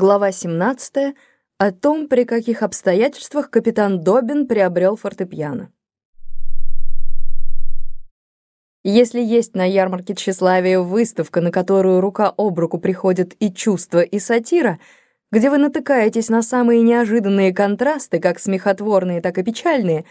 Глава 17. О том, при каких обстоятельствах капитан Добин приобрел фортепиано. Если есть на ярмарке тщеславия выставка, на которую рука об руку приходят и чувство, и сатира, где вы натыкаетесь на самые неожиданные контрасты, как смехотворные, так и печальные,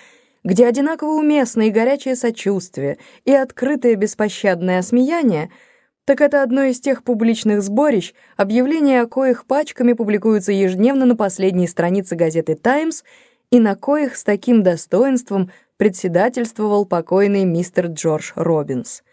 где одинаково уместно и горячее сочувствие, и открытое беспощадное осмеяние — так это одно из тех публичных сборищ, объявления о коих пачками публикуются ежедневно на последней странице газеты «Таймс» и на коих с таким достоинством председательствовал покойный мистер Джордж Робинс.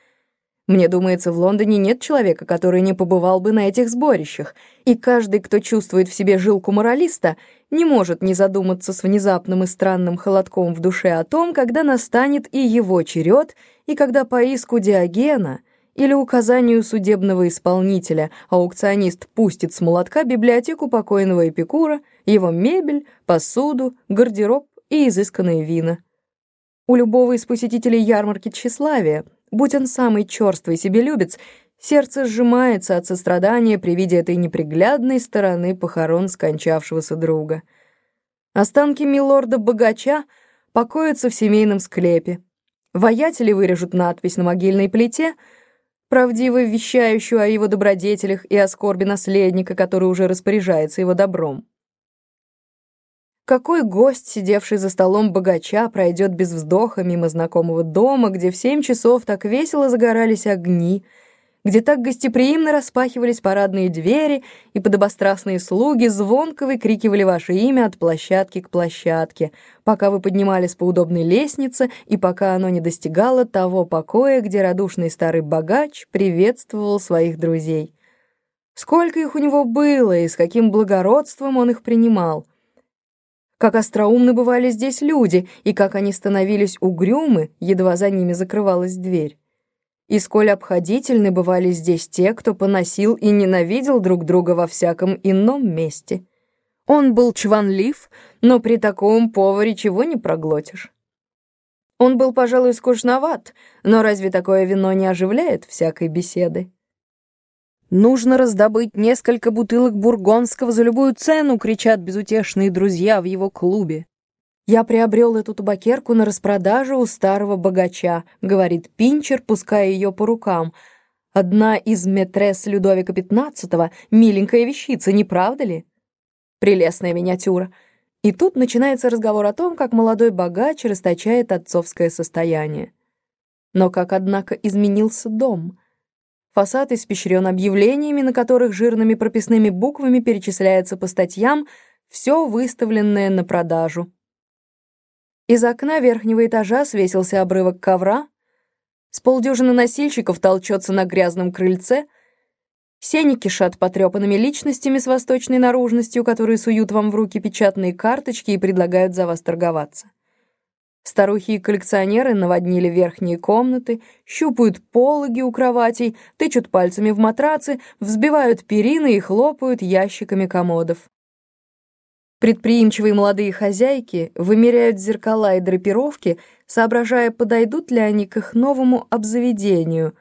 Мне думается, в Лондоне нет человека, который не побывал бы на этих сборищах, и каждый, кто чувствует в себе жилку моралиста, не может не задуматься с внезапным и странным холодком в душе о том, когда настанет и его черед, и когда по иску Диогена — или указанию судебного исполнителя аукционист пустит с молотка библиотеку покойного Эпикура, его мебель, посуду, гардероб и изысканные вина. У любого из посетителей ярмарки тщеславия, будь он самый черствый себелюбец, сердце сжимается от сострадания при виде этой неприглядной стороны похорон скончавшегося друга. Останки милорда-богача покоятся в семейном склепе. Воятели вырежут надпись на могильной плите — правдиво вещающую о его добродетелях и о скорби наследника, который уже распоряжается его добром. Какой гость, сидевший за столом богача, пройдет без вздоха мимо знакомого дома, где в семь часов так весело загорались огни, где так гостеприимно распахивались парадные двери, и подобострастные слуги звонко выкрикивали ваше имя от площадки к площадке, пока вы поднимались по удобной лестнице и пока оно не достигало того покоя, где радушный старый богач приветствовал своих друзей. Сколько их у него было и с каким благородством он их принимал. Как остроумны бывали здесь люди, и как они становились угрюмы, едва за ними закрывалась дверь. И сколь обходительны бывали здесь те, кто поносил и ненавидел друг друга во всяком ином месте. Он был чванлив, но при таком поваре чего не проглотишь. Он был, пожалуй, скучноват, но разве такое вино не оживляет всякой беседы? «Нужно раздобыть несколько бутылок бургонского за любую цену!» — кричат безутешные друзья в его клубе. «Я приобрел эту табакерку на распродаже у старого богача», — говорит Пинчер, пуская ее по рукам. «Одна из метрес Людовика XV, миленькая вещица, не правда ли?» Прелестная миниатюра. И тут начинается разговор о том, как молодой богач расточает отцовское состояние. Но как, однако, изменился дом. Фасад испещрен объявлениями, на которых жирными прописными буквами перечисляется по статьям все выставленное на продажу. Из окна верхнего этажа свесился обрывок ковра, с полдюжины носильщиков толчется на грязном крыльце, сени кишат потрепанными личностями с восточной наружностью, которые суют вам в руки печатные карточки и предлагают за вас торговаться. Старухи и коллекционеры наводнили верхние комнаты, щупают пологи у кроватей, тычут пальцами в матрацы, взбивают перины и хлопают ящиками комодов. Предприимчивые молодые хозяйки вымеряют зеркала и драпировки, соображая, подойдут ли они к их новому обзаведению.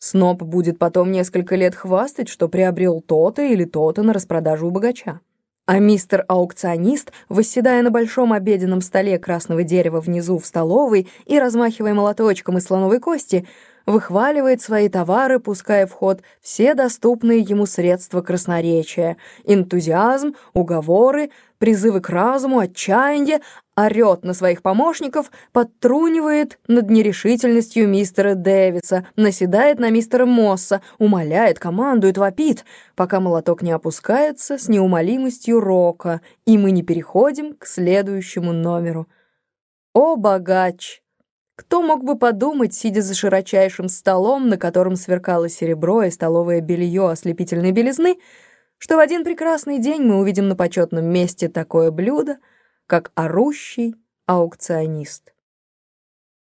Сноб будет потом несколько лет хвастать, что приобрел то-то или то-то на распродажу у богача. А мистер-аукционист, восседая на большом обеденном столе красного дерева внизу в столовой и размахивая молоточком из слоновой кости, выхваливает свои товары, пуская в ход все доступные ему средства красноречия, энтузиазм, уговоры, призывы к разуму, отчаяние, орёт на своих помощников, подтрунивает над нерешительностью мистера Дэвиса, наседает на мистера Мосса, умоляет, командует, вопит, пока молоток не опускается с неумолимостью рока, и мы не переходим к следующему номеру. О, богач! Кто мог бы подумать, сидя за широчайшим столом, на котором сверкало серебро и столовое белье ослепительной белизны, что в один прекрасный день мы увидим на почетном месте такое блюдо, как орущий аукционист.